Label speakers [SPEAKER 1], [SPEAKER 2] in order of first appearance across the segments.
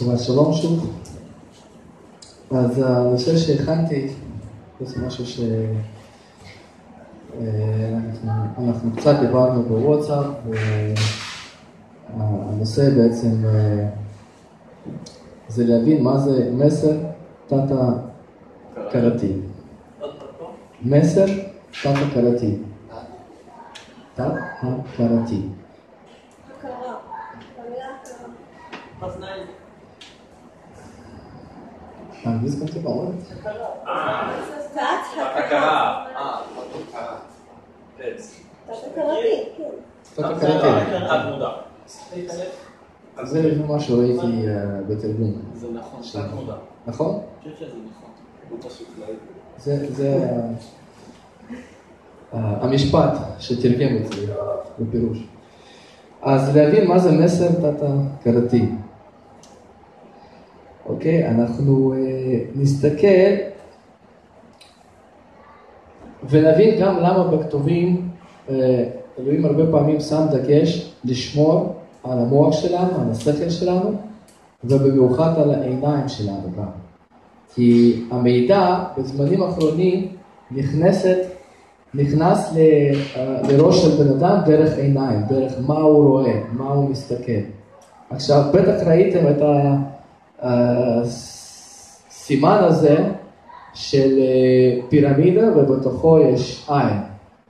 [SPEAKER 1] שבת שלום שוב. אז הנושא שהכנתי זה משהו שאנחנו קצת דיברנו בוואטסאפ, והנושא בעצם אה, זה להבין מה זה מסר תת-הכרתי. מסר תת-הכרתי. תת-הכרתי. האנגליז גם טיפה עוד?
[SPEAKER 2] הכרה.
[SPEAKER 1] זה מה שראיתי בתרגום.
[SPEAKER 2] זה נכון, תת מודע.
[SPEAKER 1] נכון?
[SPEAKER 2] אני חושב שזה נכון.
[SPEAKER 1] זה המשפט שתרגם את זה בפירוש. אז להבין מה זה מסר תת-הכרתי. אוקיי? אנחנו נסתכל ונבין גם למה בכתובים אלוהים הרבה פעמים שם דגש לשמור על המוח שלנו, על השכל שלנו, ובמיוחד על העיניים שלנו גם. כי המידע בזמנים האחרונים נכנסת, נכנס לראש של בן אדם דרך עיניים, דרך מה הוא רואה, מה הוא מסתכל. עכשיו, בטח ראיתם את הסימן הזה של פירמידה ובתוכו יש עין.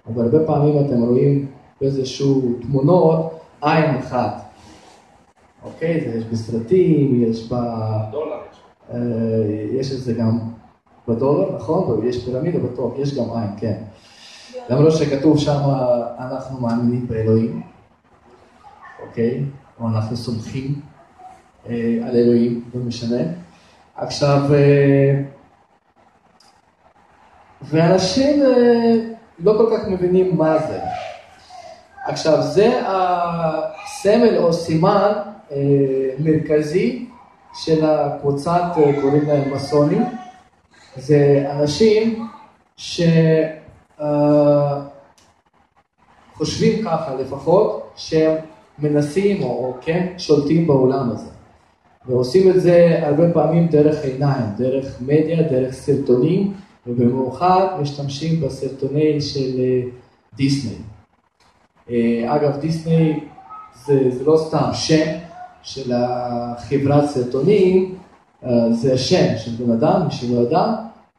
[SPEAKER 1] אבל הרבה פעמים אתם רואים באיזשהו תמונות עין אחת. אוקיי? זה יש בסרטים, יש ב...
[SPEAKER 2] דולר.
[SPEAKER 1] יש את זה גם בדולר, נכון? יש פירמידה בטוח, יש גם עין, כן. למרות שכתוב שם, אנחנו מאמינים באלוהים, אוקיי? או אנחנו סומכים על אלוהים, לא משנה. עכשיו, ואנשים לא כל כך מבינים מה זה. עכשיו, זה הסמל או סימן מרכזי של הקבוצת, קוראים להם מסונים. זה אנשים שחושבים ככה לפחות, שהם מנסים או כן שולטים בעולם הזה. ועושים את זה הרבה פעמים דרך עיניים, דרך מדיה, דרך סרטונים, ובמיוחד משתמשים בסרטוני של דיסני. אגב, דיסני זה, זה לא סתם שם של החברת סרטונים, זה השם של בן אדם, מי שלא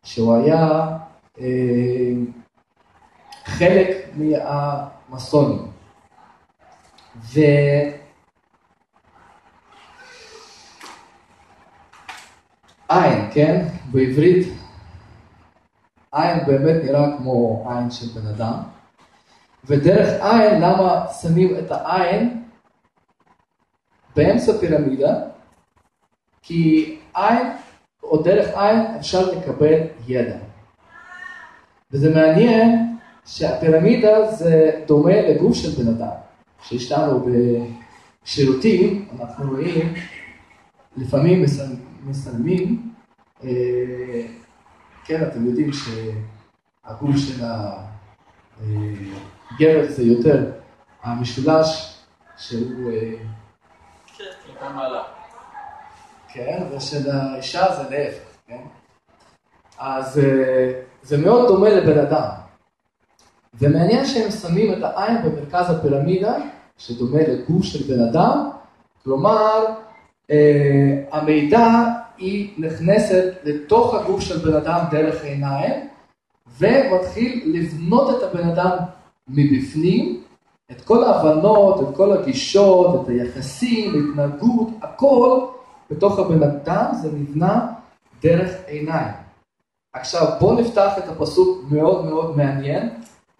[SPEAKER 1] שהוא היה אה, חלק מהמסונים. ועין, כן? בעברית עין באמת נראה כמו עין של בן אדם, ודרך עין, למה שמים את העין באמצע פירמידה? כי עין, או דרך עין אפשר לקבל ידע. וזה מעניין שהפירמידה זה דומה לגוף של בן אדם, שיש לנו בשירותים, אנחנו רואים, לפעמים אה, כן, אתם יודעים שהגוף של הגבר זה יותר המשולש שהוא...
[SPEAKER 2] מעלה.
[SPEAKER 1] כן, ושל האישה זה להפך, כן? אז זה מאוד דומה לבן אדם. ומעניין שהם שמים את העין במרכז הפירמידה, שדומה לגוף של בן אדם, כלומר, המידע היא נכנסת לתוך הגוף של בן אדם דרך עיניים, ומתחיל לבנות את הבן אדם מבפנים, את כל ההבנות, את כל הגישות, את היחסים, התנהגות, הכל בתוך הבן אדם זה נבנה דרך עיניים. עכשיו בואו נפתח את הפסוק מאוד מאוד מעניין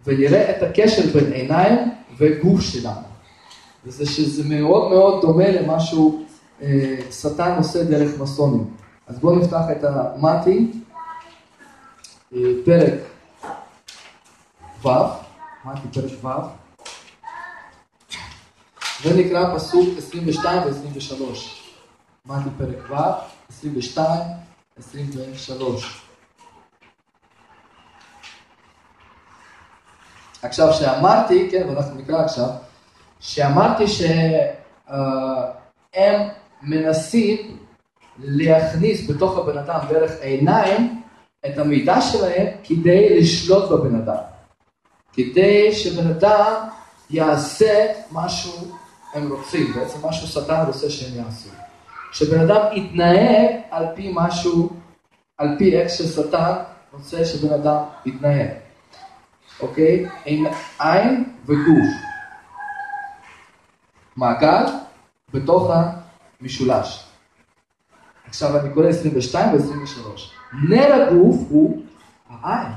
[SPEAKER 1] ונראה את הקשר בין עיניים וגוף שלנו. וזה שזה מאוד מאוד דומה למשהו אה, שטן עושה דרך מסונים. אז בואו נפתח את המתי, אה, פרק ו', מתי פרק ו', ונקרא פסוק 22 ו-23. מתי פרק ו', 22, 23. עכשיו, שאמרתי, כן, ואנחנו נקרא עכשיו, שאמרתי שהם מנסים להכניס בתוך הבן אדם דרך עיניים את המידע שלהם כדי לשלוט בבן אדם. כדי שבן אדם יעשה משהו הם רוצים, בעצם משהו שטן רוצה שהם יעשו. שבן אדם יתנהג על פי משהו, על פי איך ששטן רוצה שבן אדם יתנהג. אוקיי? עם עין וגוף. מעגל בתוך המשולש. עכשיו אני קורא 22 ו-23. נר הגוף הוא העין.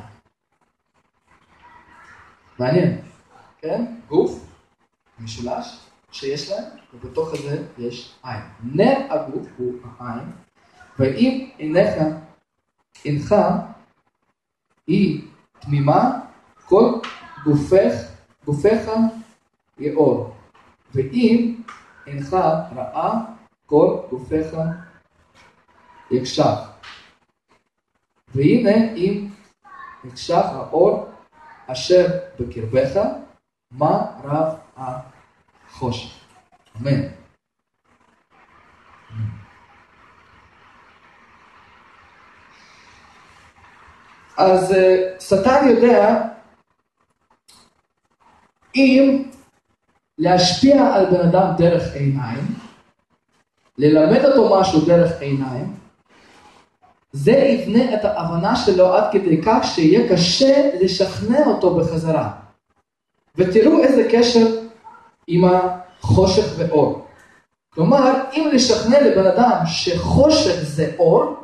[SPEAKER 1] מעניין, כן? גוף, משולש, שיש להם, ובתוך הזה יש עין. נר הגוף הוא העין, ואם עיניך, עינך היא תמימה, כל גופך, גופך יאור. ואם אינך רעה, כל גופך יקשח. והנה אם יקשח האור אשר בקרבך, מה רב החושך. אמן. אז uh, שטן יודע אם להשפיע על בן אדם דרך עיניים, ללמד אותו משהו דרך עיניים, זה יבנה את ההבנה שלו עד כדי כך שיהיה קשה לשכנע אותו בחזרה. ותראו איזה קשר עם החושך ואור. כלומר, אם לשכנע לבן אדם שחושך זה אור,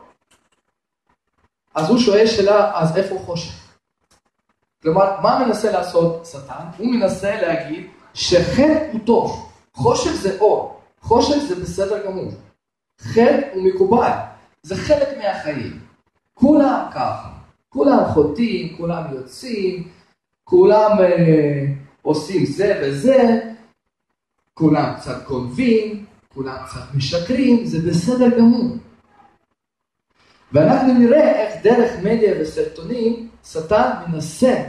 [SPEAKER 1] אז הוא שואל שאלה, אז איפה חושך? כלומר, מה מנסה לעשות שטן? הוא מנסה להגיד שחטא הוא טוב, חושך זה אור, חושך זה בסדר גמור, חטא הוא מקובל, זה חלק מהחיים. כולם ככה, כולם חוטאים, כולם יוצאים, כולם אה, עושים זה וזה, כולם קצת גונבים, כולם קצת משקרים, זה בסדר גמור. ואנחנו נראה איך דרך מדיה וסרטונים, שטן מנסה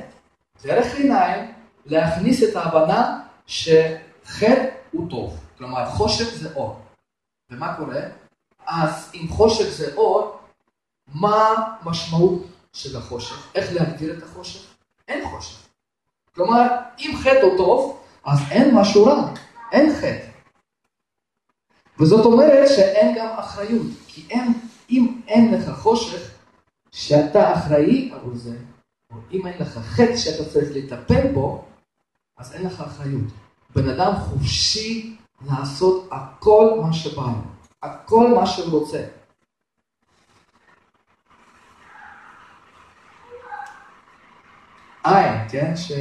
[SPEAKER 1] דרך עיניים להכניס את ההבנה שחטא הוא טוב. כלומר, חושך זה אור. ומה קורה? אז אם חושך זה אור, מה המשמעות של החושך? איך להגדיר את החושך? אין חושך. כלומר, אם חטא הוא טוב, אז אין משהו רע, אין חטא. וזאת אומרת שאין גם אחריות, כי אין, אם אין לך חושך, שאתה אחראי עבור זה, או אם אין לך חטא שאתה צריך לטפל בו, אז אין לך אחריות. בן אדם חופשי לעשות הכל מה שבא לו, הכל מה שהוא רוצה. עין, כן? ש...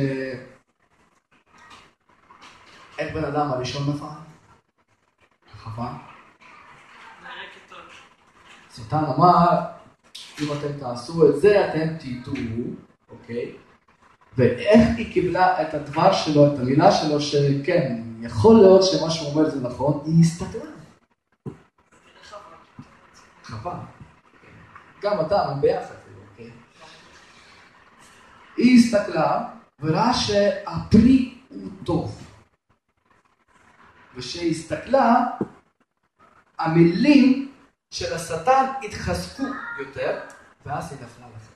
[SPEAKER 1] איך בן אדם הראשון נפל? חווה. שטן אמר, אם אתם תעשו את זה, אתם תטעו, אוקיי? ואיך היא קיבלה את הדבר שלו, את המילה שלו, שכן, יכול להיות שמה שהוא אומר זה נכון, היא הסתכלה. חווה. גם אתה, הם ביחד, אוקיי? היא הסתכלה וראה שהפרי הוא טוב. וכשהיא הסתכלה, המילים של השטן התחזקו יותר, ואז היא נפלה לחדר.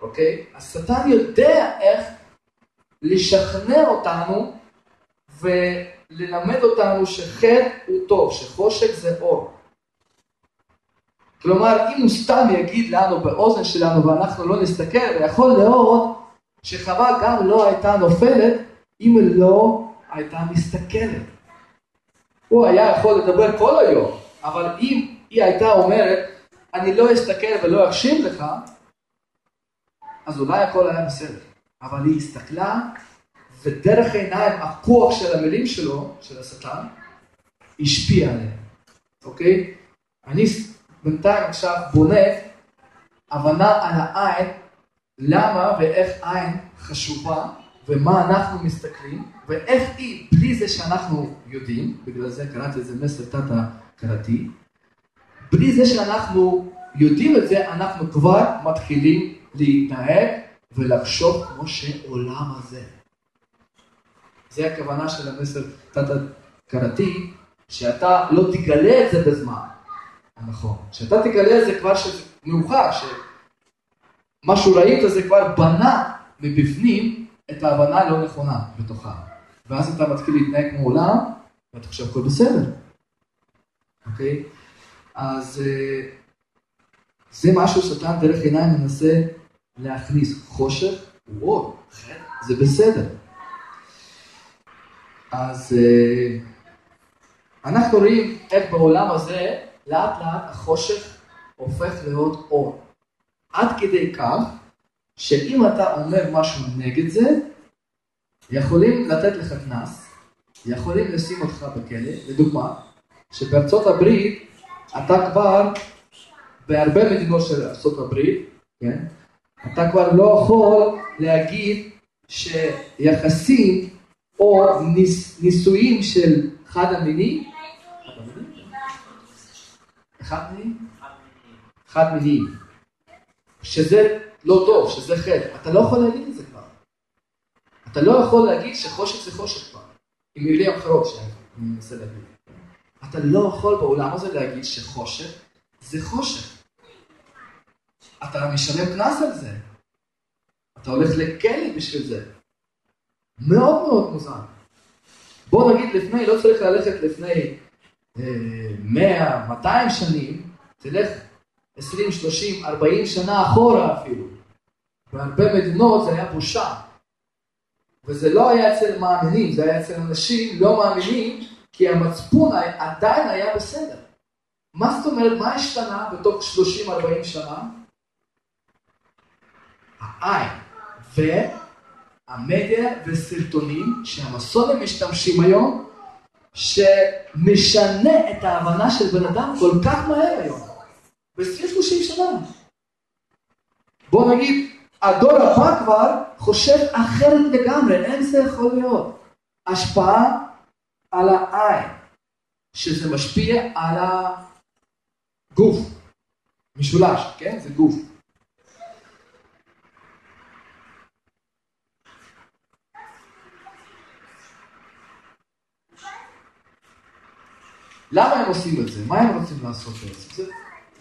[SPEAKER 1] אוקיי? השטן יודע איך לשכנע אותנו וללמד אותנו שחטא הוא טוב, שחושק זה אור. כלומר, אם הוא סתם יגיד לנו באוזן שלנו ואנחנו לא נסתכל, ויכול להיות שחווה גם לא הייתה נופלת אם לא הייתה מסתכלת. הוא היה יכול לדבר כל היום, אבל אם היא הייתה אומרת, אני לא אסתכל ולא אקשיב לך, אז אולי הכל היה בסדר. אבל היא הסתכלה, ודרך עיניים הכוח של המילים שלו, של השטן, השפיע עליה, אוקיי? אני בינתיים עכשיו בונה הבנה על העין, למה ואיך עין חשובה, ומה אנחנו מסתכלים, ואיך היא, בלי זה שאנחנו יודעים, בגלל זה קראתי לזה מסר תת-הכרתי, בלי זה שאנחנו יודעים את זה, אנחנו כבר מתחילים להתנהג ולחשוב כמו שעולם הזה. זה הכוונה של המסר תת-הכרתי, שאתה לא תגלה את זה בזמן, הנכון. כשאתה תגלה את זה כבר שזה מאוחר, שמשהו ראית זה כבר בנה מבפנים את ההבנה הלא נכונה בתוכה. ואז אתה מתחיל להתנהג כמו עולם, ואתה חושב הכל בסדר. אוקיי? אז אה, זה משהו שאתה דרך עיניים מנסה להכניס. חושך הוא אור, זה בסדר. אז אה, אנחנו רואים איך בעולם הזה לאט לאט החושך הופך להיות אור. עד כדי כך שאם אתה אומר משהו נגד זה, יכולים לתת לך קנס, יכולים לשים אותך בכלא, לדוגמה, שבארצות הברית אתה כבר, בהרבה מדינות של הברית, כן, אתה כבר לא יכול להגיד שיחסים או ניס, נישואים של חד המיני, חד מיני? חד מיני. שזה לא טוב, שזה חטא. אתה לא יכול להגיד את זה כבר. אתה לא יכול להגיד שחושך זה חושך כבר. עם מילים אחרות שאני מנסה להגיד. אתה לא יכול בעולם הזה להגיד שחושך זה חושך. אתה משלם קנס על זה. אתה הולך לכלא בשביל זה. מאוד מאוד מוזר. בוא נגיד לפני, לא צריך ללכת לפני אה, 100, 200 שנים, תלך 20, 30, 40 שנה אחורה אפילו. בהרבה מדינות זה היה בושה. וזה לא היה אצל מאמינים, זה היה אצל אנשים לא מאמינים, כי המצפון עדיין היה בסדר. מה זאת אומרת, מה השתנה בתוך 30-40 שנה? העין והמדיה וסרטונים שהמסורים משתמשים היום, שמשנה את ההבנה של בן אדם כל כך מהר היום, ב-20-30 שנה. בוא נגיד, הדור הבא כבר חושב אחרת לגמרי, אין זה יכול להיות. השפעה על העין, שזה משפיע על הגוף. משולש, כן? זה גוף. למה הם עושים את זה? מה הם רוצים לעשות בעצם? זה,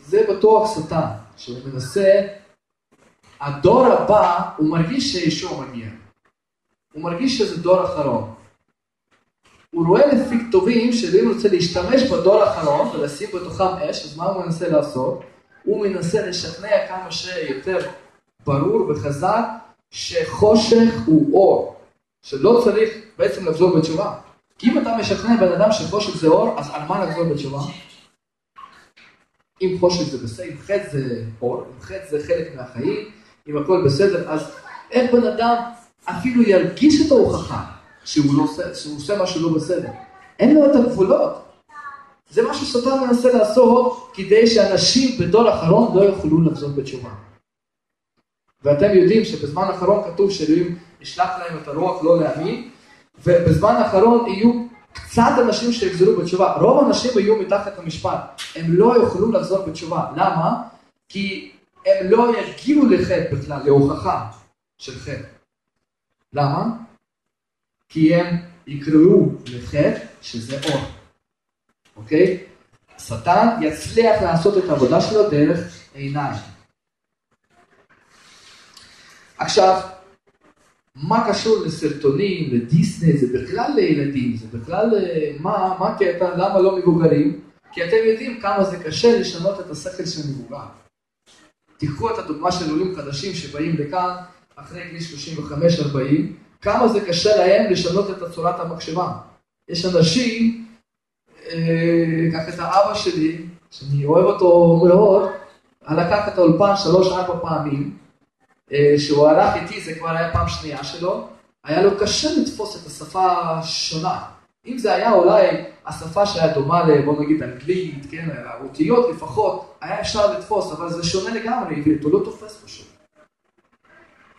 [SPEAKER 1] זה בטוח שטן, שהוא מנסה, הדור הבא, הוא מרגיש שישוע מגיע. הוא מרגיש שזה דור אחרון. הוא רואה לפי כתובים הוא רוצה להשתמש בדור האחרון ולשים בתוכם אש, אז מה הוא מנסה לעשות? הוא מנסה לשכנע כמה שיותר ברור וחזק שחושך הוא אור, שלא צריך בעצם לחזור בתשובה. כי אם אתה משכנע בן אדם שחושך זה אור, אז על מה לחזור בתשובה? אם חושך זה בסדר, אם חטא זה אור, אם חטא זה חלק מהחיים, אם הכל בסדר, אז איך בן אדם אפילו ירגיש את ההוכחה שהוא, לא עושה, שהוא עושה משהו לא בסדר? אין לו את הגבולות. זה מה ששטן מנסה לעשות כדי שאנשים בדור האחרון לא יוכלו לחזור בתשובה. ואתם יודעים שבזמן האחרון כתוב שאלוהים ישלח להם את הרוח לא להאמין, ובזמן האחרון יהיו קצת אנשים שיחזרו בתשובה. רוב האנשים יהיו מתחת למשפט, הם לא יוכלו לחזור בתשובה. למה? כי הם לא יגיעו לחטא בכלל, להוכחה של חטא. למה? כי הם יקראו לחטא שזה אור. אוקיי? שטן יצליח לעשות את העבודה שלו דרך עיניים. עכשיו, מה קשור לסרטונים, לדיסני, זה בכלל לילדים, זה בכלל, אה, מה, מה הקטע, למה לא מבוגרים? כי אתם יודעים כמה זה קשה לשנות את השכל של מבוגר. תיקחו את הדוגמה של עולים חדשים שבאים לכאן אחרי גיל 35-40, כמה זה קשה להם לשנות את צורת המחשבה. יש אנשים, אה, קח את האבא שלי, שאני אוהב אותו מאוד, לקח את האולפן שלוש-ארבע פעמים, שהוא הלך איתי, זה כבר היה פעם שנייה שלו, היה לו קשה לתפוס את השפה השונה. אם זה היה אולי השפה שהיה דומה ל... בוא נגיד אנגלית, כן, האותיות לפחות, היה אפשר לתפוס, אבל זה שונה לגמרי עברית, הוא לא תופס פשוט.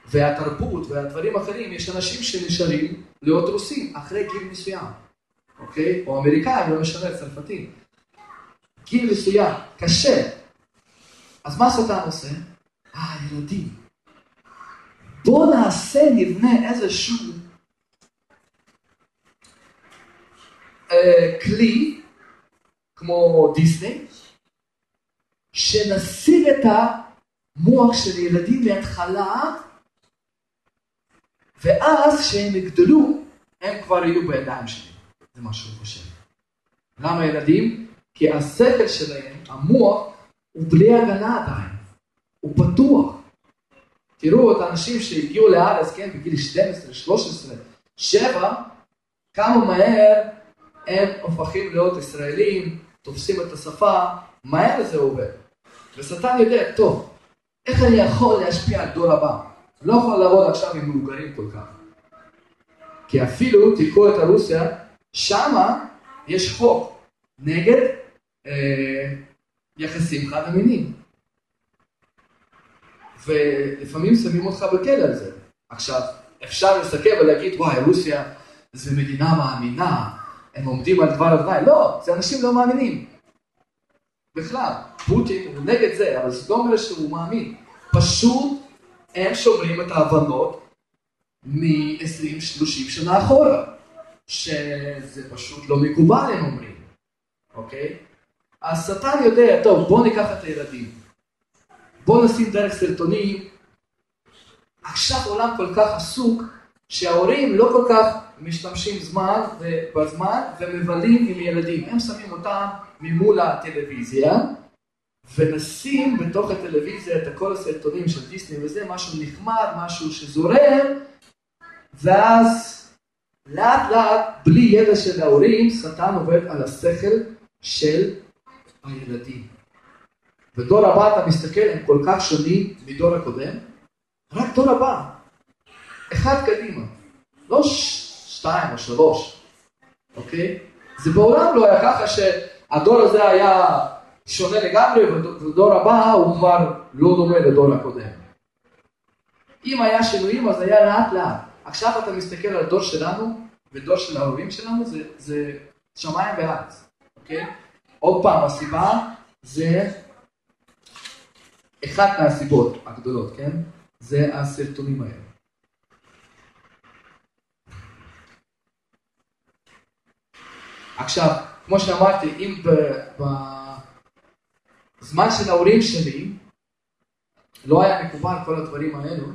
[SPEAKER 1] והתרבות והדברים האחרים, יש אנשים שנשארים להיות רוסים אחרי גיל מסוים, אוקיי? או אמריקאים, לא משנה, צרפתים. גיל מסוים, קשה. אז מה השטן עושה? אה, ילדים. בואו נעשה, נבנה איזשהו אה, כלי, כמו דיסני, שנסיר את המוח של ילדים מההתחלה, ואז כשהם יגדלו, הם כבר יהיו בידיים שלי. זה מה שהוא חושב. למה ילדים? כי השכל שלהם, המוח, הוא בלי הגנה עדיין. הוא פתוח. תראו את האנשים שהגיעו לארץ, כן, בגיל 12, 13, 7, כמה מהר הם הופכים להיות ישראלים, תופסים את השפה, מהר זה עובד. ושטן יודע, טוב, איך אני יכול להשפיע על דור הבא? לא יכול לעבוד עכשיו עם מבוגרים כל כך. כי אפילו, תיקחו את הרוסיה, שמה יש חוק נגד אה, יחסים חד המינים. ולפעמים שמים אותך בכלא על זה. עכשיו, אפשר לסכם ולהגיד, וואי, רוסיה זה מדינה מאמינה, הם עומדים על דבר אדוני. לא, זה אנשים לא מאמינים. בכלל, פוטין הוא נגד זה, אבל זה לא אומר שהוא מאמין. פשוט הם שומרים את ההבנות מ-20-30 שנה אחורה, שזה פשוט לא מקובל, הם אומרים, אוקיי? השטן יודע, טוב, בוא ניקח את הילדים. בוא נשים דרך סרטונים. עכשיו עולם כל כך עסוק, שההורים לא כל כך משתמשים זמן בזמן ומבלים עם ילדים. הם שמים אותם ממול הטלוויזיה, ונשים בתוך הטלוויזיה את כל הסרטונים של דיסני וזה, משהו נחמד, משהו שזורם, ואז לאט לאט, בלי ידע של ההורים, שטן עובד על השכל של הילדים. ודור הבא, אתה מסתכל, הם כל כך שונים מדור הקודם, רק דור הבא, אחד קדימה, לא שתיים או שלוש, אוקיי? זה בעולם לא היה ככה שהדור הזה היה שונה לגמרי, ודור הבא הוא כבר לא דומה לדור הקודם. אם היה שינויים אז היה לאט לאט. עכשיו אתה מסתכל על הדור שלנו ודור של ההורים שלנו, זה, זה שמיים וארץ, אוקיי? עוד פעם, הסיבה זה אחת מהסיבות הגדולות, כן? זה הסרטונים האלה. עכשיו, כמו שאמרתי, אם בזמן של ההורים שלי לא היה מקובל כל הדברים האלו,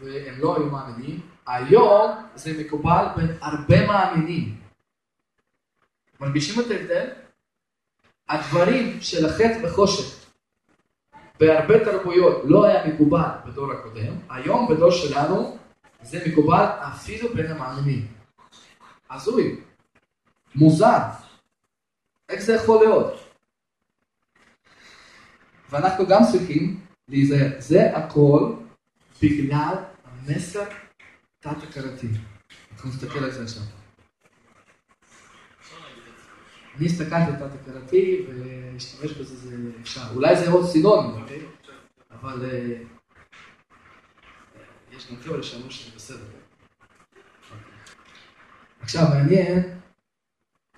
[SPEAKER 1] והם לא היו מאמינים, היום זה מקובל בין הרבה מאמינים. מרגישים את ההבדל? הדברים של החטא וחושך בהרבה תרבויות לא היה מקובל בדור הקודם, היום בדור שלנו זה מקובל אפילו בין המאמינים. הזוי, מוזר, איך זה יכול להיות? ואנחנו גם צריכים להיזהר, זה הכל בגלל המסר תת-הכרתי. אנחנו נסתכל על זה עכשיו. אני הסתכלתי על תת-הכרתי ולהשתמש בזה זה אפשר. אולי זה עוד סינון, אוקיי? אבל אה, יש גם כאלה שאמרו שזה בסדר. עכשיו מעניין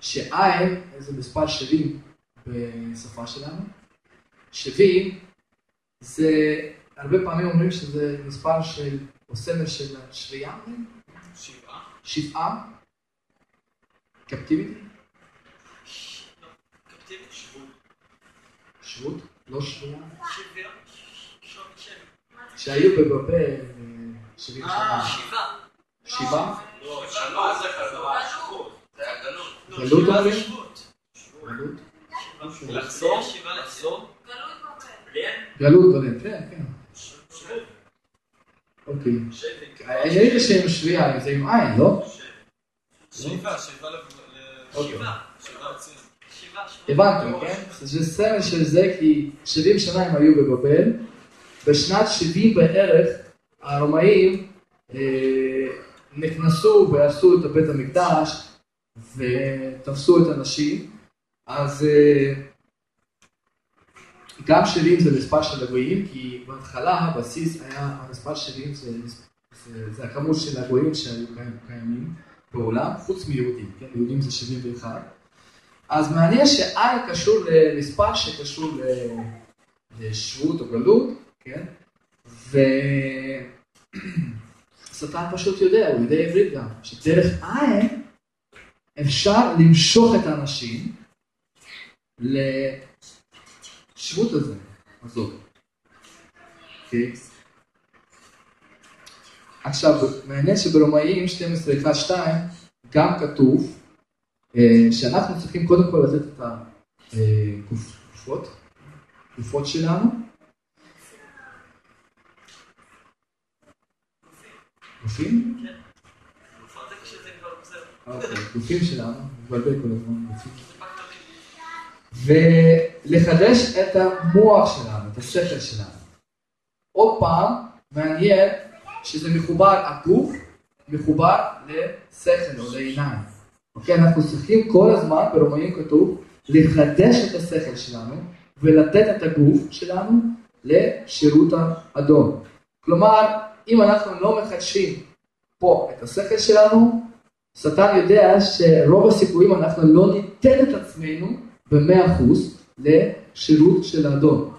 [SPEAKER 1] שעין זה מספר 70 בשפה שלנו. 70 זה, הרבה פעמים אומרים שזה מספר של או סמל של שביעה?
[SPEAKER 2] שבעה.
[SPEAKER 1] שבעה? קפטיביטי? שבות? לא שביעה? שהיו בבבל 70 שנה.
[SPEAKER 3] שבעה.
[SPEAKER 1] שבעה?
[SPEAKER 2] לא, שנה זה חזרה. זה היה גלות.
[SPEAKER 1] גלות אומרים? גלות?
[SPEAKER 2] לחזור? לחזור?
[SPEAKER 1] גלות בבל, כן, כן. אוקיי. אני ראיתי שהם שביעה, זה עם עין, לא?
[SPEAKER 2] שבעה, שבעה.
[SPEAKER 1] אוקיי.
[SPEAKER 2] שבעה לציון.
[SPEAKER 1] הבנתם, כן? זה סמל של זה כי 70 שנה הם היו בבבל, בשנת 70 בערך הרומאים אה, נכנסו ועשו את בית המקדש ותפסו את הנשים, אז אה, גם 70 זה מספר של הגויים, כי בהתחלה הבסיס היה, המספר 70 זה, זה, זה הכמות של הגויים שהיו קיימים בעולם, חוץ מיהודים, כן? יהודים זה 71. אז מעניין שעין קשור למספר שקשור לשבות או גלות, כן? ושטן פשוט יודע, הוא יודע עברית גם, שדרך עין אפשר למשוך את האנשים לשבות הזה, עזוב. אוקיי? עכשיו, מעניין שברומאים 12.1.2 גם כתוב שאנחנו צריכים קודם כל לתת את הגופות, גופות שלנו. גופים? אוקיי, גופים שלנו, מבלבל כל הזמן. ולחדש את המוח שלנו, את השכל שלנו. עוד פעם, מעניין שזה מחובר, הגוף מחובר לשכל או לעיניים. אוקיי, אנחנו צריכים כל הזמן, ברומאים כתוב, לחדש את השכל שלנו ולתת את הגוף שלנו לשירות האדון. כלומר, אם אנחנו לא מחדשים פה את השכל שלנו, שטן יודע שרוב הסיכויים אנחנו לא ניתן את עצמנו במאה אחוז לשירות של האדון.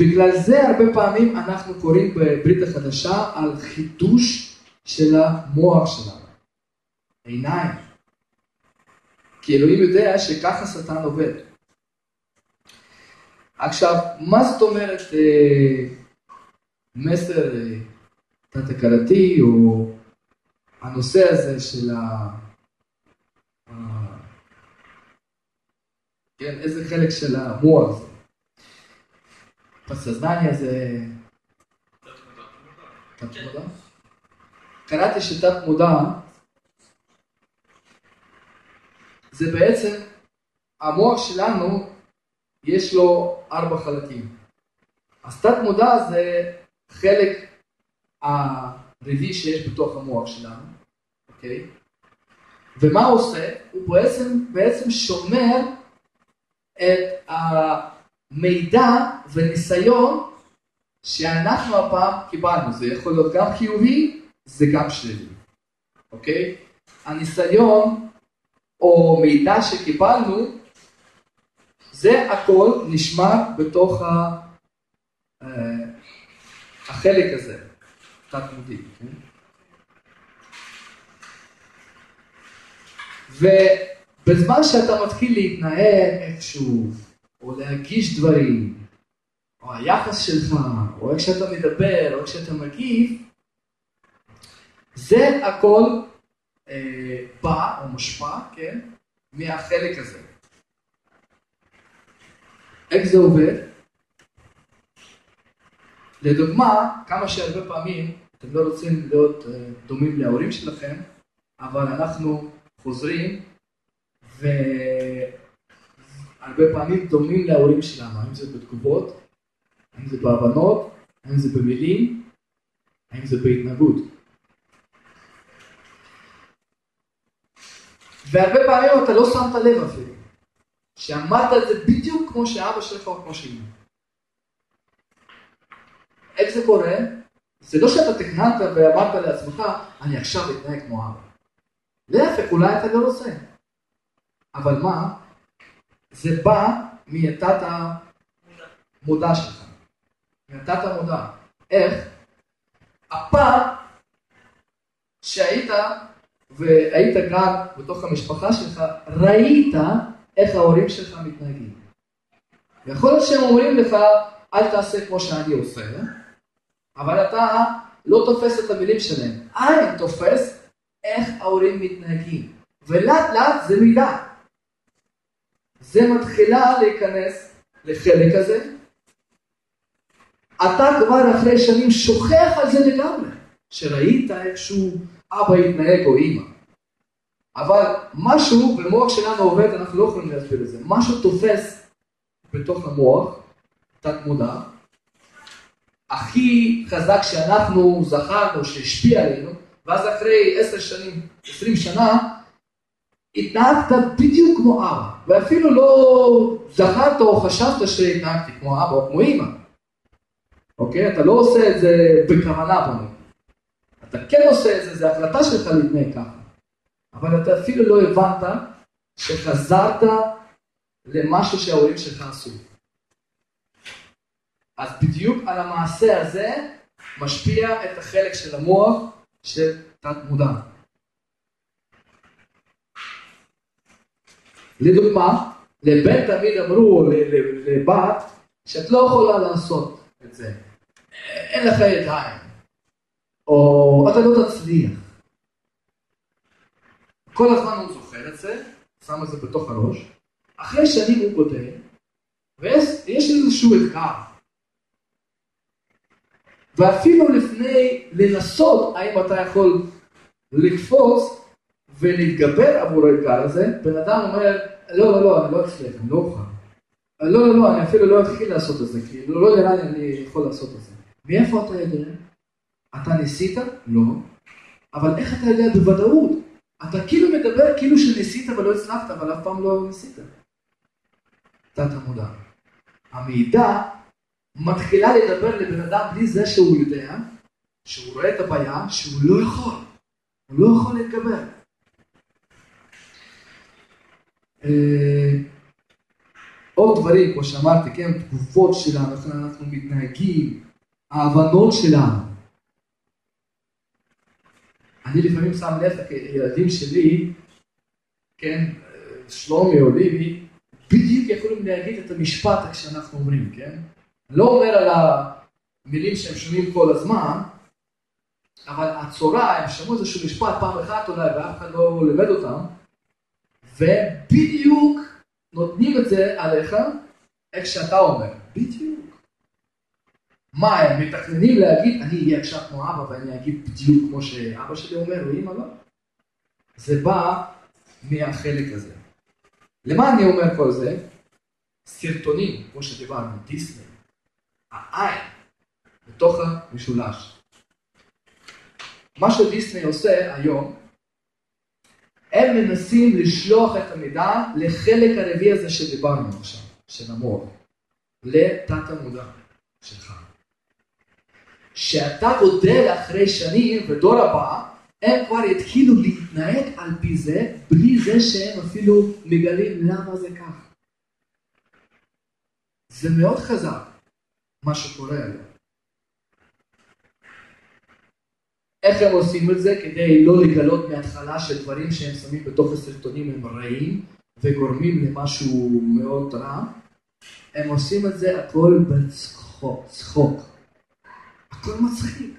[SPEAKER 1] ובגלל זה הרבה פעמים אנחנו קוראים בברית החדשה על חידוש של המוח שלנו, עיניים. כי אלוהים יודע שככה שטן עובד. עכשיו, מה זאת אומרת אה, מסר אה, תת-הכרתי, או הנושא הזה של ה... כן, איזה חלק של המוח זה. בסזנניה זה... תת מודע? קראתי שתת מודע זה בעצם, המוח שלנו יש לו ארבע חלקים. אז תת מודע זה חלק הרביעי שיש בתוך המוח שלנו, אוקיי? ומה הוא עושה? הוא בעצם, בעצם שומר את המידע וניסיון שאנחנו הפעם קיבלנו. זה יכול להיות גם חיובי, זה גם שלילי, אוקיי? הניסיון או מידע שקיבלנו, זה הכל נשמר בתוך ה... אה, החלק הזה, תת מודי. כן? ובזמן שאתה מתחיל להתנהג איכשהו, או להגיש דברים, או היחס שלך, או איך שאתה מדבר, או איך שאתה מגיב, זה הכל אה, בא או מושפע, כן, מהחלק הזה. איך זה עובד? לדוגמה, כמה שהרבה פעמים אתם לא רוצים להיות אה, דומים להורים שלכם, אבל אנחנו חוזרים והרבה פעמים דומים להורים שלנו, האם זה בתגובות, האם זה בהבנות, האם זה במילים, האם זה בהתנהגות. והרבה פעמים אתה לא שמת לב אפילו, שאמרת את זה בדיוק כמו שאבא שלך או כמו שאימא. איך זה קורה? זה לא שאתה תכננת ואמרת לעצמך, אני עכשיו אתנהג כמו אבא. להפך, אולי אתה לא רוצה. אבל מה? זה בא מתת המודע שלך. מתת המודע. איך? הפעם שהיית והיית גם בתוך המשפחה שלך, ראית איך ההורים שלך מתנהגים. יכול להיות שהם אומרים לך, אל תעשה כמו שאני עושה, אבל אתה לא תופס את המילים שלהם. אני תופס איך ההורים מתנהגים. ולאט לאט זה מידע. זה מתחילה להיכנס לחלק הזה. אתה כבר אחרי שנים שוכח על זה לגמרי, שראית איכשהו אבא התנהג או אימא. אבל משהו במוח שלנו עובד, אנחנו לא יכולים להסביר את זה. משהו תופס בתוך המוח, תת מודע, הכי חזק שאנחנו זכרנו, שהשפיע עלינו, ואז אחרי עשר שנים, עשרים שנה, התנהגת בדיוק כמו אבא, ואפילו לא זכרת או חשבת שהתנהגתי כמו אבא או כמו אימא. אוקיי? אתה לא עושה את זה בכוונה בנו. אתה כן עושה את זה, זו החלטה שלך להתנהג ככה. אבל אתה אפילו לא הבנת שחזרת למשהו שההורים שלך עשו. אז בדיוק על המעשה הזה משפיע את החלק של המוח של תת מודע. לדוגמה, לבן תמיד אמרו, לבת, שאת לא יכולה לעשות את זה. אין לך ידיים. או אתה לא תצליח. כל הזמן הוא זוכר את זה, שם את זה בתוך הראש. אחרי שנים הוא גודל, ויש איזשהו אתגר. ואפילו לפני לנסות האם אתה יכול לקפוץ ולהתגבר עבור האתגר הזה, בן אדם אומר, לא, לא, לא, אני לא אצליח, אני לא אוכל. לא, לא, לא, אני אפילו לא אתחיל לעשות את זה, כי לא נראה לי אני יכול לעשות את זה. מאיפה אתה יודע? אתה ניסית? לא. אבל איך אתה יודע בוודאות? אתה כאילו מדבר כאילו שניסית ולא הצלחת, אבל אף פעם לא ניסית. תת המודע. המידע מתחילה לדבר לבן אדם בלי זה שהוא יודע, שהוא רואה את הבעיה, שהוא לא יכול. הוא לא יכול להתגבר. אה, עוד דברים, כמו שאמרתי, כן, תגובות שלנו, איך אנחנו מתנהגים, ההבנות שלנו. אני לפעמים שם לב, ילדים שלי, כן, שלומי או ליבי, בדיוק יכולים להגיד את המשפט כשאנחנו אומרים, כן? לא אומר על המילים שהם שומעים כל הזמן, אבל הצורה, הם שמעו איזשהו משפט פעם אחת אולי, ואף אחד לא לימד אותם, ובדיוק נותנים את זה עליך, איך שאתה אומר, בדיוק. מה, הם מתכננים להגיד, אני אהיה עכשיו כמו אבא ואני אגיד בדיוק כמו שאבא שלי אומר, או אמא לא? זה בא מהחלק הזה. למה אני אומר כל זה? סרטונים, כמו שדיברנו, דיסני, העין, בתוך המשולש. מה שדיסני עושה היום, הם מנסים לשלוח את המידע לחלק הרביעי הזה שדיברנו עכשיו, של המוח, לתת המודע שלך. שאתה גודל אחרי שנים ודור הבא, הם כבר יתחילו להתנהג על פי זה, בלי זה שהם אפילו מגלים למה זה כך. זה מאוד חזק, מה שקורה היום. איך הם עושים את זה? כדי לא לגלות מההתחלה שדברים שהם שמים בתוך הסרטונים הם רעים וגורמים למשהו מאוד רע. הם עושים את זה הכל בצחוק, צחוק. הכל מצחיק.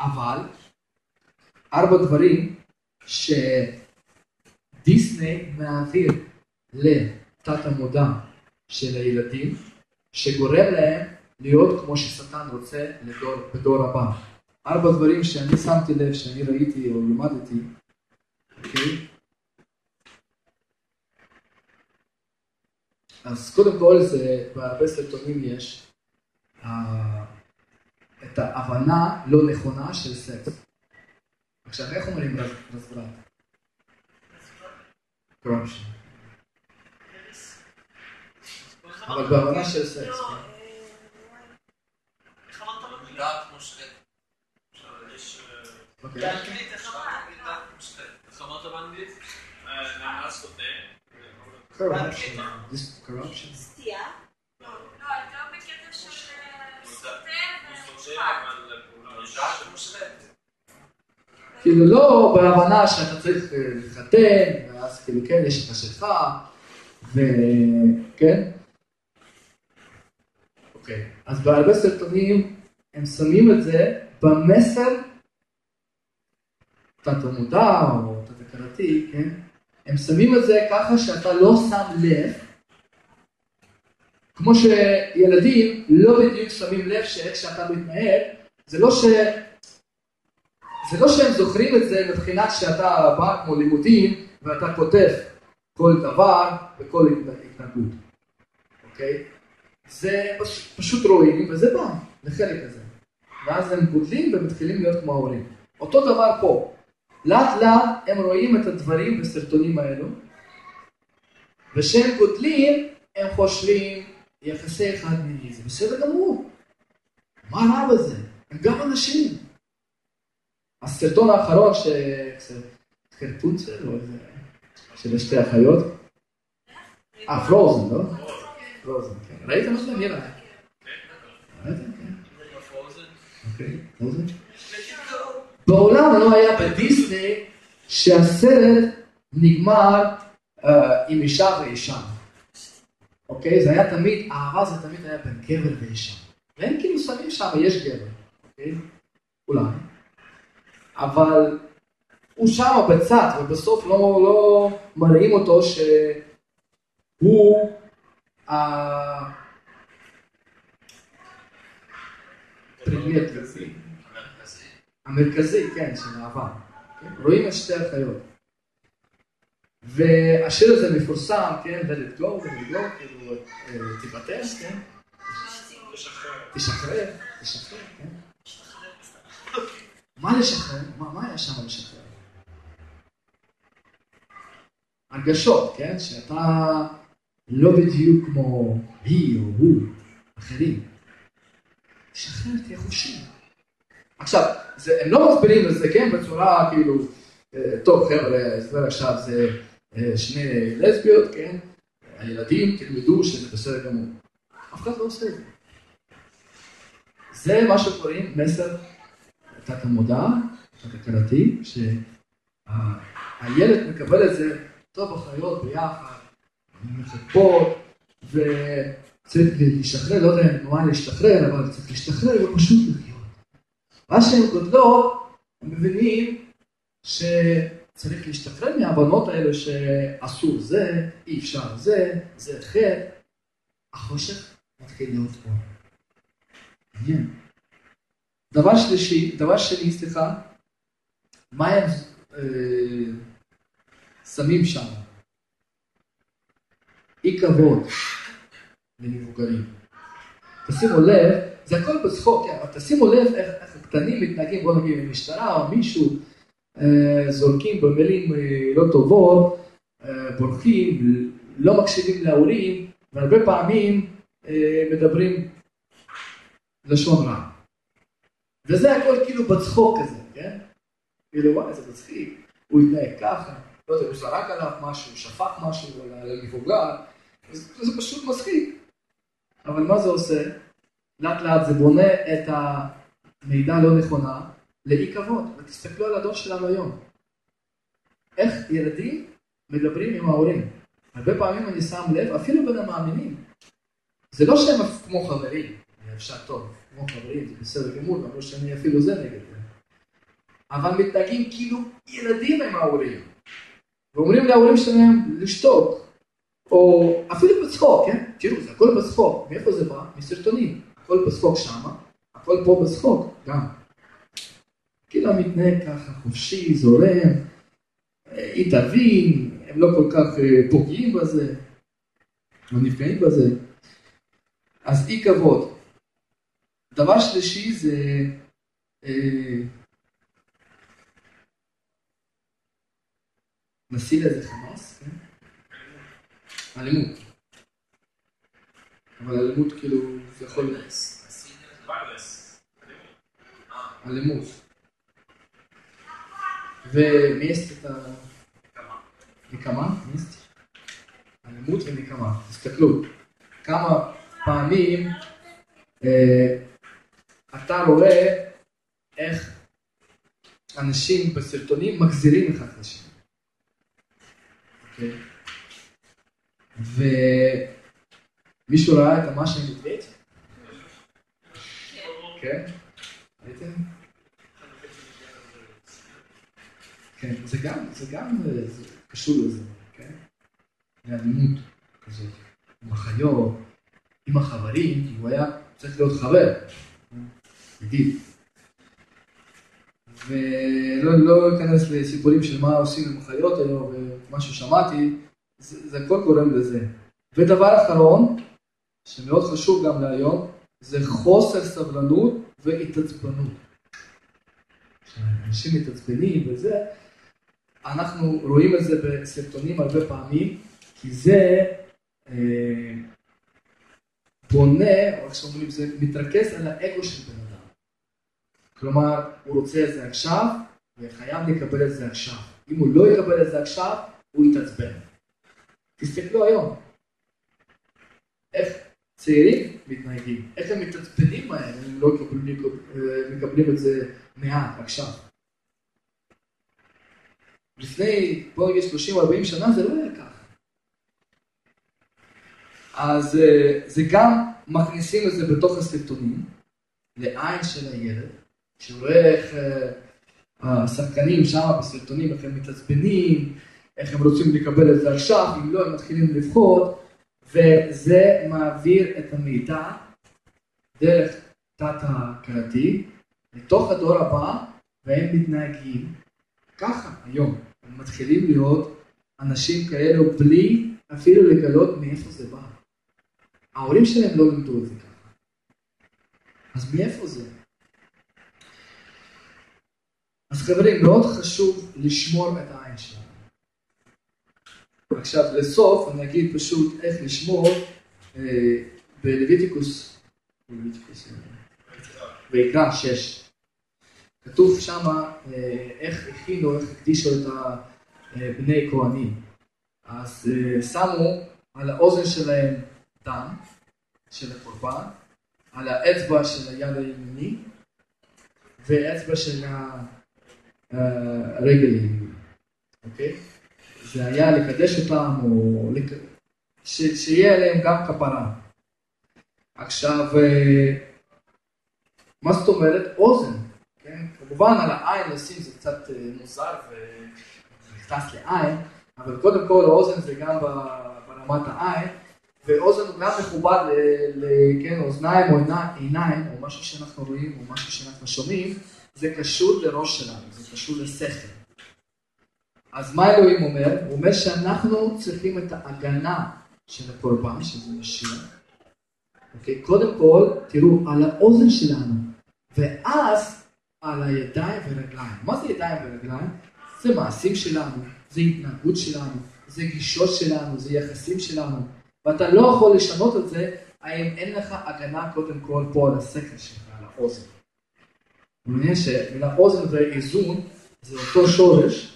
[SPEAKER 1] אבל ארבע דברים שדיסני מעביר לתת המודע של הילדים, שגורם להם להיות כמו ששטן רוצה לדור, בדור הבא. ארבע דברים שאני שמתי לב, שאני ראיתי או למדתי, אוקיי? אז קודם כל זה, בהרבה סרטונים יש uh, את ההבנה לא נכונה של סקס. עכשיו, איך אומרים רזברת? קורפשן. אבל בהבנה של סקס, כן?
[SPEAKER 2] דעת מושחת.
[SPEAKER 1] אוקיי.
[SPEAKER 2] איך אמרת באנגלית?
[SPEAKER 4] סטייה.
[SPEAKER 5] לא, בקטע של סוטה.
[SPEAKER 1] כאילו לא בהבנה שאתה צריך אה, להתחתן, ואז כאילו כן, יש את השלך, וכן. אוקיי, אז בהרבה סרטונים הם שמים את זה במסר תת המודע או תת הכרתי, כן? הם שמים את זה ככה שאתה לא שם לב, כמו שילדים לא בדיוק שמים לב שאיך שאתה מתנהג, זה לא ש... זה לא שהם זוכרים את זה מבחינת שאתה בא כמו לימודים ואתה כותב כל דבר וכל התנהגות, אוקיי? זה פש, פשוט רואים וזה בא לחלק הזה. ואז הם גודלים ומתחילים להיות כמו ההורים. אותו דבר פה. לאט לאט הם רואים את הדברים בסרטונים האלו, וכשהם גודלים הם חושבים יחסי אחד מיני, זה בסדר גמור. מה רע בזה? הם גם אנשים. הסרטון האחרון ש... קרפוצר או איזה... של שתי אחיות. אה, פרוזן, לא? פרוזן, כן. ראיתם את זה? מי ראה? ראיתם? כן. אוקיי, פרוזן. בעולם לא היה בדיסני שהסרט נגמר אה, עם אישה ואישה. אוקיי? זה היה תמיד, אהבה זה תמיד היה בין גבר ואישה. והם כאילו שמים שם, יש גבר, אוקיי? אולי. אבל הוא שם בצד, ובסוף לא, לא מראים אותו שהוא ה... פריבילג,
[SPEAKER 2] המרכזי.
[SPEAKER 1] כן, של אהבה. כן? רואים את שתי החיות. והשיר הזה מפורסם, כן, let it go, let it כאילו, אה, תוותר, כן. תשחרר, תשחרר, כן. מה לשחרר? מה היה שם לשחרר? הרגשות, כן? שאתה לא בדיוק כמו היא או הוא, אחרים. תשחרר, תהיה חופשי. עכשיו, זה, הם לא מסבירים את זה, כן, בצורה כאילו, אה, טוב חבר'ה, הסבר עכשיו זה אה, שני לסביות, כן, הילדים תלמדו שזה בסדר גמור. אף אחד לא עושה את זה. זה מה שקוראים מסר תת המודע, תת הכרתי, שהילד מקבל את זה טוב החיות ביחד, מחכות, וצריך להשתחרר, לא יודע מה להשתחרר, אבל צריך להשתחרר ופשוט לחיות. מה שהן גודלות, הם מבינים שצריך להשתחרר מההבנות האלה שאסור זה, אי אפשר זה, זה חטא. החושך מתחיל להיות אור. מעניין. דבר שלישי, דבר שני, סליחה, מה הם אה, שמים שם? אי כבוד למבוגרים. תשימו לב, זה הכל בצחוק, כן, אבל תשימו לב איך, הקטנים מתנהגים, בוא נגיד במשטרה או מישהו, אה, זורקים במילים אה, לא טובות, אה, בורחים, לא מקשיבים להורים, והרבה פעמים מדברים לשון רע. וזה הכל כאילו בצחוק כזה, כן? כאילו, וואי, זה מצחיק, הוא התנהג ככה, לא יודע, הוא זרק עליו משהו, שפך משהו על המבוגר, זה פשוט מצחיק. אבל מה זה עושה? לאט לאט זה בונה את המידע הלא נכונה לאי כבוד. ותסתכלו על הדור שלנו היום. איך ילדים מדברים עם ההורים. הרבה פעמים אני שם לב, אפילו בין המאמינים. זה לא שהם כמו חברים, אפשר טוב, כמו חברים, זה בסדר גמור, למרות שאני אפילו זה נגד זה. אבל מתנהגים כאילו ילדים עם ההורים. ואומרים להורים שלהם לשתוק, או אפילו בצחוק, כן? תראו, זה הכל בצחוק. מאיפה זה בא? מסרטונים. הכל בצחוק שמה, הכל פה בצחוק, גם. כאילו מתנהג ככה חופשי, זורם, היא תבין, הם לא כל כך אה, פוגעים בזה, לא נפגעים בזה. אז אי כבוד. דבר שלישי זה אה, נשיא לזה חמאס, כן? אלימות. אבל אלימות כאילו, זה יכול להיות. אלימות. ומי יש את ה... נקמה? יש? אלימות ונקמה. תסתכלו, כמה פעמים אה, אתה רואה איך אנשים בסרטונים מחזירים אחד לשני. אוקיי? ומישהו ראה את מה שאני מתבייט? כן? ראיתם? כן, זה גם, זה גם אה, זה קשור לזה, כן? לאלימות כזאת, עם החיות, עם החברים, כי הוא היה צריך להיות חבר, ידיד. ולא לא אכנס לסיפורים של מה עושים עם החיות היום ומה ששמעתי, זה, זה הכל גורם לזה. ודבר אחרון, שמאוד חשוב גם להיום, זה חוסר סבלנות והתעצבנות. כשאנשים מתעצבנים וזה, אנחנו רואים את זה בסרטונים הרבה פעמים, כי זה אה, בונה, או איך שאומרים, זה מתרכז על האגו של בן אדם. כלומר, הוא רוצה את זה עכשיו, וחייב לקבל את זה עכשיו. אם הוא לא יקבל את זה עכשיו, הוא יתעצבן. תסתכלו היום. איך צעירים מתנהגים, איך הם מתעצבנים מהר, הם לא מקבלים, מקבלים את זה מעט, עכשיו. לפני, בוא נגיד 30-40 שנה זה לא היה ככה. אז אה, זה גם מכניסים את זה בתוך הסרטונים, לעין של הילד, שהוא רואה איך אה, השחקנים שם בסרטונים, איך הם מתעצבנים, איך הם רוצים לקבל את זה עכשיו, אם לא הם מתחילים לבחור, וזה מעביר את המידע דרך תת-הכרתי לתוך הדור הבא, והם מתנהגים ככה היום. הם מתחילים להיות אנשים כאלו בלי אפילו לגלות מאיפה זה בא. ההורים שלהם לא לימדו את זה ככה. אז מאיפה זה? אז חברים, מאוד חשוב לשמור את שלנו. עכשיו, לסוף אני אגיד פשוט איך לשמור אה, בלוויטיקוס, אה, ויקרא 6. כתוב שמה אה, איך הכינו, איך הקדישו את הבני כהנים. אז אה, שמו על האוזן שלהם דם של הקורבן, על האצבע של היד הימיני ואצבע של הרגל הימיני, אוקיי? זה היה לקדש אותם או לק... ש... שיהיה עליהם גם כפרה. עכשיו, אה, מה זאת אומרת? אוזן, כן? כמובן על העין לשים זה קצת אה, מוזר ונכנס לעין, אבל קודם כל האוזן זה גם ברמת העין, ואוזן הוא גם מכובד לאוזניים כן, או עיניים, או משהו שאנחנו רואים, או משהו שאנחנו שומעים, זה קשור לראש שלנו, זה קשור לשכל. אז מה אלוהים אומר? הוא אומר שאנחנו צריכים את ההגנה של הקורבן, שזה משיח. אוקיי? קודם כל, תראו, על האוזן שלנו, ואז על הידיים ורגליים. מה זה ידיים ורגליים? זה מעשים שלנו, זה התנהגות שלנו, זה גישות שלנו, זה יחסים שלנו, ואתה לא יכול לשנות את זה, האם אין לך הגנה קודם כל פה על השכל שלך, על האוזן. מעניין שמילה אוזן ואיזון זה אותו שורש,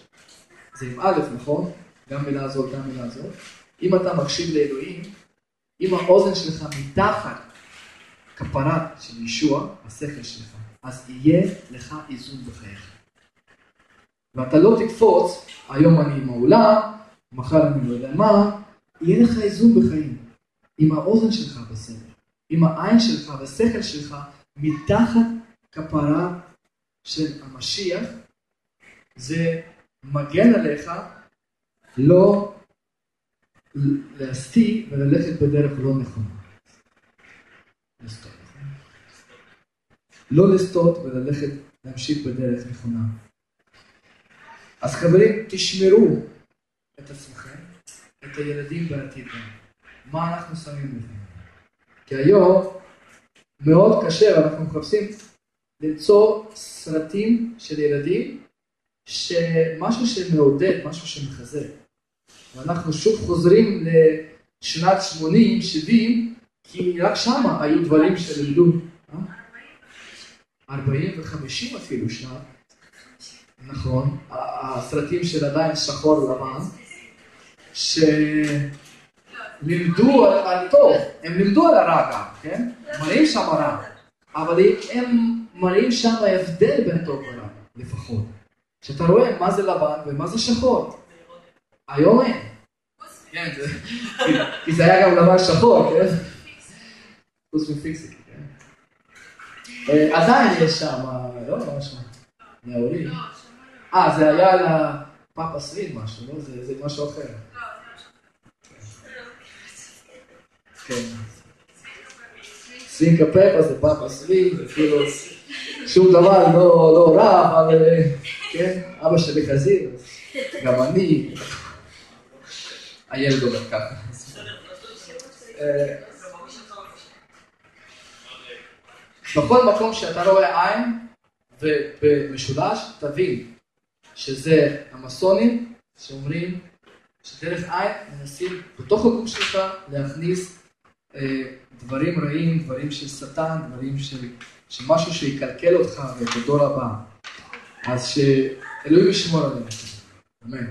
[SPEAKER 1] זה עם א', נכון? גם מילה הזאת, גם מילה הזאת. אם אתה מקשיב לאלוהים, אם האוזן שלך מתחת כפרה של ישוע, השכל שלך, אז יהיה לך איזון בחייך. ואתה לא תקפוץ, היום אני עם העולם, מחר אני לא יודע מה, יהיה לך איזון בחיים. עם האוזן שלך בסדר, עם העין שלך והשכל שלך מתחת כפרה של המשיח, זה מגן עליך לא להסתיא וללכת בדרך לא נכונה. לסטות, נכון? לא לסטות וללכת, להמשיך בדרך נכונה. אז חברים, תשמרו את עצמכם, את הילדים בעתיד. מה אנחנו שמים לזה? כי היום מאוד קשה, אנחנו מחפשים למצוא סרטים של ילדים שמשהו שמעודד, משהו שמחזק. ואנחנו שוב חוזרים לשנת 80, 70, כי רק שם היו דברים שלימדו. 40 ו-50 אפילו שנת. נכון, הסרטים של עדיין שחור לבן, שלימדו על, טוב, הם לימדו על הרע גם, כן? מראים שם רע, אבל הם מראים שם ההבדל בין טוב ורע, לפחות. שאתה רואה מה זה לבן ומה זה שחור. היום אין. כן, כי זה היה גם לבן שחור, כן? חוץ מפיקסיקי, כן? אה, עדיין יש שם, לא משהו, נאורי. אה, זה היה על הפאפה סוויד משהו, לא? זה משהו אחר. כן. סינקה פפה זה פאפה סוויד, כאילו שום דבר לא, לא רע, אבל כן, אבא שלי חזיר, גם אני, הילד אומר ככה. בכל מקום שאתה רואה עין ובמשולש, תבין שזה המסונים שאומרים שדרך עין מנסים בתוך הגוף שלך להכניס אה, דברים רעים, דברים של שטן, דברים של, של משהו שיקלקל אותך ואת הדור הבא. אז שאלוהים ישמור עלינו. אמן.